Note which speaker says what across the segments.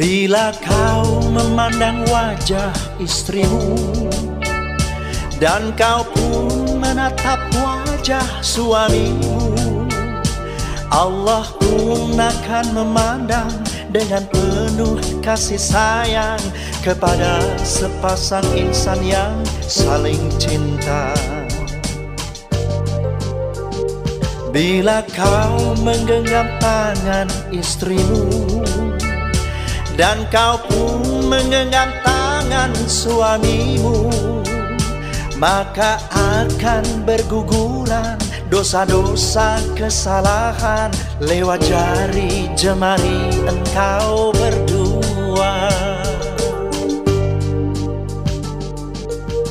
Speaker 1: Bila kau memandang wajah istrimu Dan kau pun menatap wajah suamimu Allah pun akan memandang dengan penuh kasih sayang Kepada sepasang insan yang saling cinta. Bila kau menggenggam tangan istrimu Dan kau pun menggenggam tangan suamimu Maka akan berguguran dosa-dosa kesalahan Lewat jari jemari engkau berdua.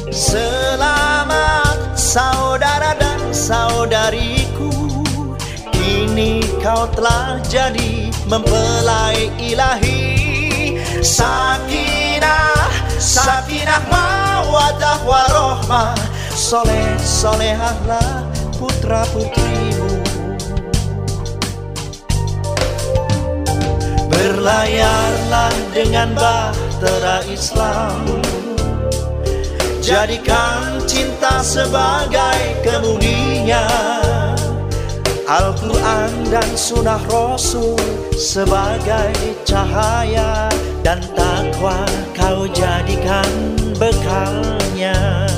Speaker 1: Selamat saudara dan saudariku. Kini kau telah jadi mempelai ilahi Sakinah, sakinah mawadah warohmah Soleh, solehahlah putra putrimu Berlayarlah dengan bahtera Islam. Jadikan cinta sebagai kemudian Al-Quran dan sunnah Rasul sebagai cahaya dan takwa kau jadikan bekalnya.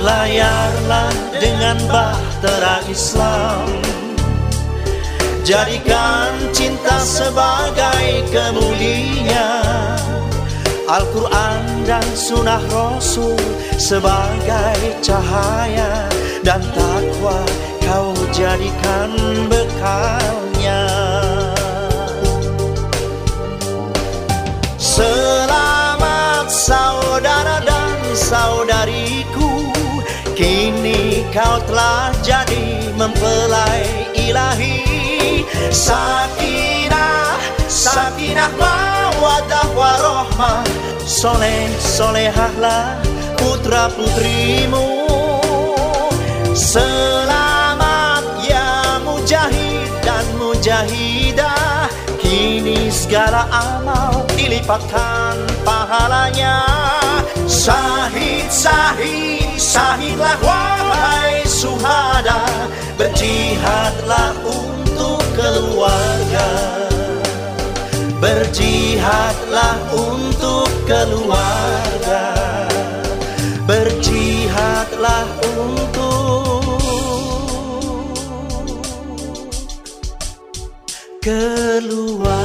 Speaker 1: Berlayarlah dengan bahtera Islam. Jadikan cinta sebagai kemuliaan Al-Quran dan sunnah Rasul sebagai cahaya Dan takwa kau jadikan bekalnya Kau telah jadi mempelai ilahi. Sakinah, sakinah mawadah warohmah Soleh, solehahlah putra putrimu Selamat ya mujahid dan mujahidah. Kini segala amal dilipatkan pahalanya Sahid, sahid, sahidlah wahai suhada Berjihadlah untuk keluarga. Berjihadlah untuk keluarga. Berjihadlah untuk keluarga